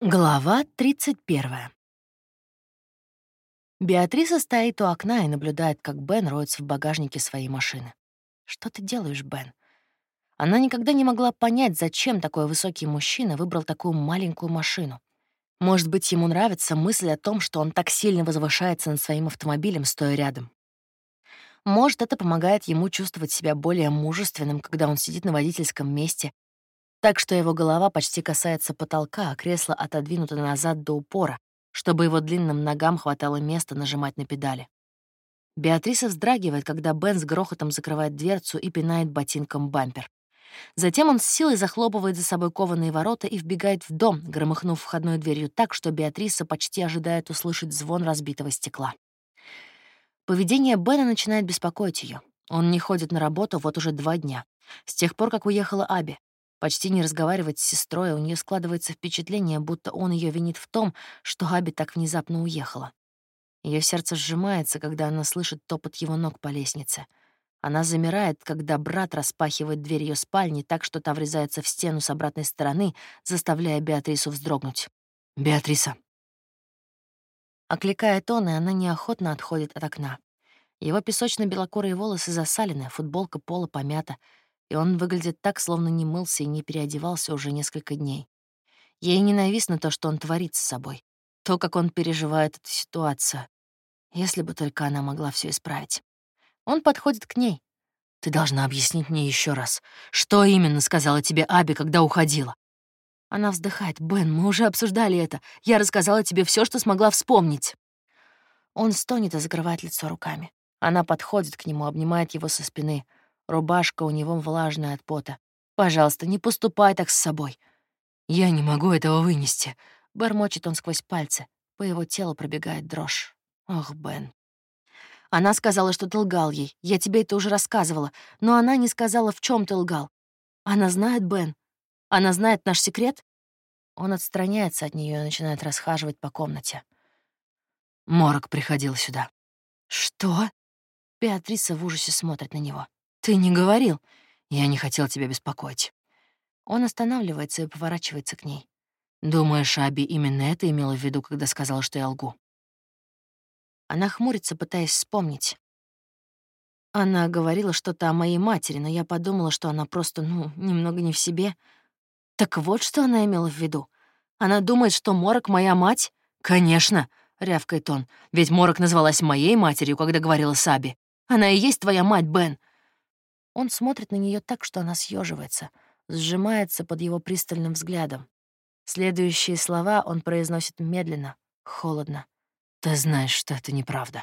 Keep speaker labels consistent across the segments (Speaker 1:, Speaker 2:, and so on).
Speaker 1: Глава 31. Беатриса стоит у окна и наблюдает, как Бен роется в багажнике своей машины. «Что ты делаешь, Бен?» Она никогда не могла понять, зачем такой высокий мужчина выбрал такую маленькую машину. Может быть, ему нравится мысль о том, что он так сильно возвышается над своим автомобилем, стоя рядом. Может, это помогает ему чувствовать себя более мужественным, когда он сидит на водительском месте так что его голова почти касается потолка, а кресло отодвинуто назад до упора, чтобы его длинным ногам хватало места нажимать на педали. Беатриса вздрагивает, когда Бен с грохотом закрывает дверцу и пинает ботинком бампер. Затем он с силой захлопывает за собой кованые ворота и вбегает в дом, громыхнув входной дверью так, что Беатриса почти ожидает услышать звон разбитого стекла. Поведение Бена начинает беспокоить ее. Он не ходит на работу вот уже два дня, с тех пор, как уехала Аби. Почти не разговаривать с сестрой, у нее складывается впечатление, будто он ее винит в том, что Аби так внезапно уехала. Ее сердце сжимается, когда она слышит топот его ног по лестнице. Она замирает, когда брат распахивает дверь ее спальни так, что та врезается в стену с обратной стороны, заставляя Беатрису вздрогнуть. «Беатриса!» Окликает он, и она неохотно отходит от окна. Его песочно-белокурые волосы засалены, футболка пола помята — и он выглядит так, словно не мылся и не переодевался уже несколько дней. Ей ненавистно то, что он творит с собой, то, как он переживает эту ситуацию. Если бы только она могла все исправить. Он подходит к ней. «Ты должна объяснить мне еще раз, что именно сказала тебе Аби, когда уходила?» Она вздыхает. «Бен, мы уже обсуждали это. Я рассказала тебе все, что смогла вспомнить». Он стонет и закрывает лицо руками. Она подходит к нему, обнимает его со спины — Рубашка у него влажная от пота. «Пожалуйста, не поступай так с собой». «Я не могу этого вынести», — бормочет он сквозь пальцы. По его телу пробегает дрожь. «Ох, Бен». Она сказала, что ты лгал ей. Я тебе это уже рассказывала. Но она не сказала, в чем ты лгал. Она знает, Бен? Она знает наш секрет? Он отстраняется от нее и начинает расхаживать по комнате. Морок приходил сюда. Что? Беатриса в ужасе смотрит на него. «Ты не говорил. Я не хотел тебя беспокоить». Он останавливается и поворачивается к ней. «Думаешь, Аби именно это имела в виду, когда сказала, что я лгу?» Она хмурится, пытаясь вспомнить. Она говорила что-то о моей матери, но я подумала, что она просто, ну, немного не в себе. Так вот, что она имела в виду. Она думает, что Морок — моя мать? Конечно, — рявкает он. Ведь Морок назвалась моей матерью, когда говорила с Аби. Она и есть твоя мать, Бен. Он смотрит на нее так, что она съеживается, сжимается под его пристальным взглядом. Следующие слова он произносит медленно, холодно. «Ты знаешь, что это неправда».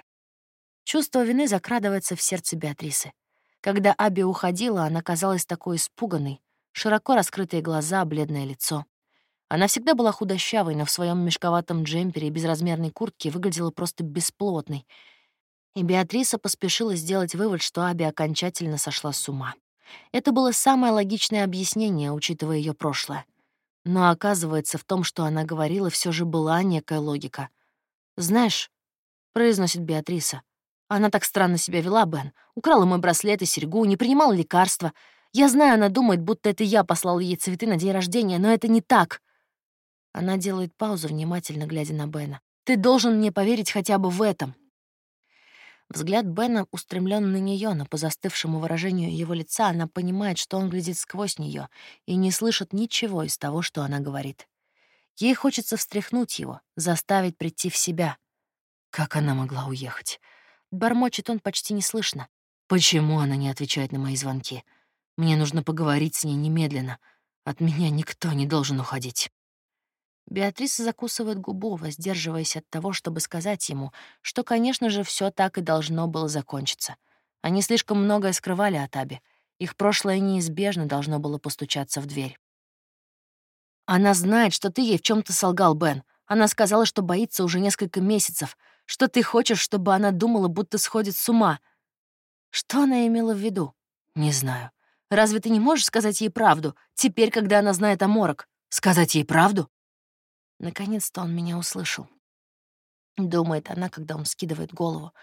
Speaker 1: Чувство вины закрадывается в сердце Беатрисы. Когда Аби уходила, она казалась такой испуганной, широко раскрытые глаза, бледное лицо. Она всегда была худощавой, но в своем мешковатом джемпере и безразмерной куртке выглядела просто бесплотной — и Беатриса поспешила сделать вывод, что Аби окончательно сошла с ума. Это было самое логичное объяснение, учитывая ее прошлое. Но оказывается, в том, что она говорила, все же была некая логика. «Знаешь», — произносит Беатриса, — «она так странно себя вела, Бен. Украла мой браслет и серьгу, не принимала лекарства. Я знаю, она думает, будто это я послала ей цветы на день рождения, но это не так». Она делает паузу, внимательно глядя на Бена. «Ты должен мне поверить хотя бы в этом». Взгляд Бена устремлен на нее, но по застывшему выражению его лица она понимает, что он глядит сквозь нее и не слышит ничего из того, что она говорит. Ей хочется встряхнуть его, заставить прийти в себя. Как она могла уехать? Бормочет он почти неслышно. Почему она не отвечает на мои звонки? Мне нужно поговорить с ней немедленно. От меня никто не должен уходить. Беатриса закусывает губу, воздерживаясь от того, чтобы сказать ему, что, конечно же, все так и должно было закончиться. Они слишком многое скрывали от Аби. Их прошлое неизбежно должно было постучаться в дверь. «Она знает, что ты ей в чем то солгал, Бен. Она сказала, что боится уже несколько месяцев, что ты хочешь, чтобы она думала, будто сходит с ума. Что она имела в виду? Не знаю. Разве ты не можешь сказать ей правду, теперь, когда она знает о Морок? Сказать ей правду? Наконец-то он меня услышал. Думает она, когда он скидывает голову.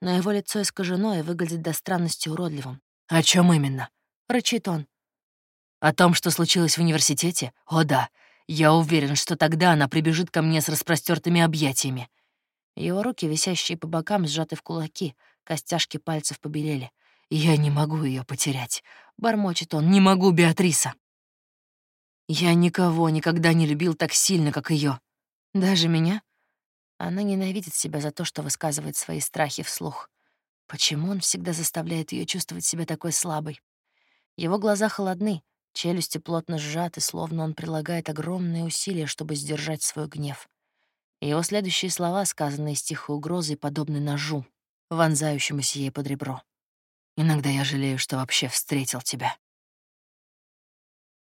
Speaker 1: Но его лицо искажено и выглядит до странности уродливым. «О чем именно?» — рычит он. «О том, что случилось в университете? О, да. Я уверен, что тогда она прибежит ко мне с распростертыми объятиями. Его руки, висящие по бокам, сжаты в кулаки, костяшки пальцев побелели. «Я не могу ее потерять», — бормочет он, — «не могу, Беатриса». Я никого никогда не любил так сильно, как ее. Даже меня? Она ненавидит себя за то, что высказывает свои страхи вслух. Почему он всегда заставляет ее чувствовать себя такой слабой? Его глаза холодны, челюсти плотно сжаты, словно он прилагает огромные усилия, чтобы сдержать свой гнев. Его следующие слова, сказанные с тихой угрозой, подобны ножу, вонзающемуся ей под ребро. «Иногда я жалею, что вообще встретил тебя».